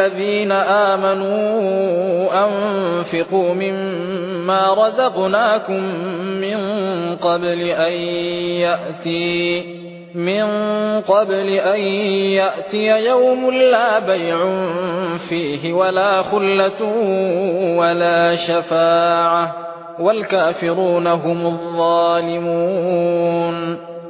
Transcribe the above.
الذين آمنوا أنفقوا مما رزقناكم من قبل أن يأتي من قبل أن يأتي يوم لا بيع فيه ولا خلة ولا شفاعة والكافرون هم الظالمون.